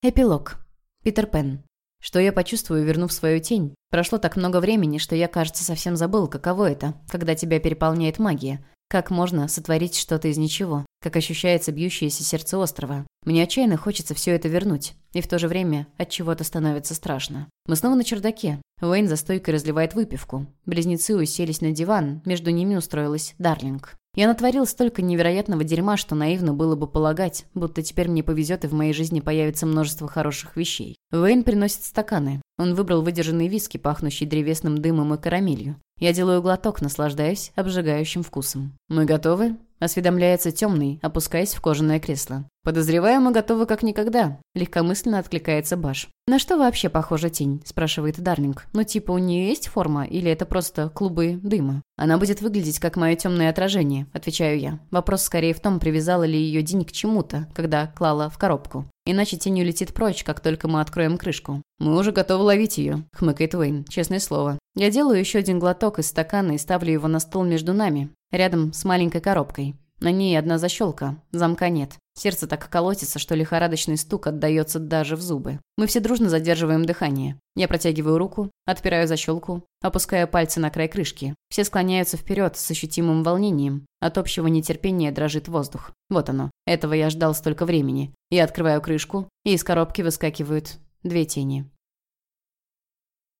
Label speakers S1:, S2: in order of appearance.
S1: Эпилог. Питер Пен. Что я почувствую, вернув свою тень? Прошло так много времени, что я, кажется, совсем забыл, каково это, когда тебя переполняет магия. Как можно сотворить что-то из ничего? Как ощущается бьющееся сердце острова? Мне отчаянно хочется все это вернуть. И в то же время от чего-то становится страшно. Мы снова на чердаке. Уэйн за стойкой разливает выпивку. Близнецы уселись на диван, между ними устроилась Дарлинг. Я натворил столько невероятного дерьма, что наивно было бы полагать, будто теперь мне повезет и в моей жизни появится множество хороших вещей. Уэйн приносит стаканы. Он выбрал выдержанные виски, пахнущие древесным дымом и карамелью. Я делаю глоток, наслаждаясь обжигающим вкусом. «Мы готовы?» – осведомляется темный, опускаясь в кожаное кресло. «Подозреваю, мы готовы как никогда», – легкомысленно откликается Баш. «На что вообще похожа тень?» – спрашивает Дарлинг. «Ну типа у нее есть форма или это просто клубы дыма?» «Она будет выглядеть как мое темное отражение», – отвечаю я. Вопрос скорее в том, привязала ли ее День к чему-то, когда клала в коробку. Иначе тень улетит прочь, как только мы откроем крышку. «Мы уже готовы ловить ее», — хмыкает Уэйн, честное слово. Я делаю еще один глоток из стакана и ставлю его на стол между нами, рядом с маленькой коробкой. На ней одна защелка, замка нет. Сердце так колотится, что лихорадочный стук отдается даже в зубы. Мы все дружно задерживаем дыхание. Я протягиваю руку, отпираю защелку, опускаю пальцы на край крышки. Все склоняются вперед с ощутимым волнением. От общего нетерпения дрожит воздух. Вот оно. Этого я ждал столько времени. Я открываю крышку, и из коробки выскакивают две тени.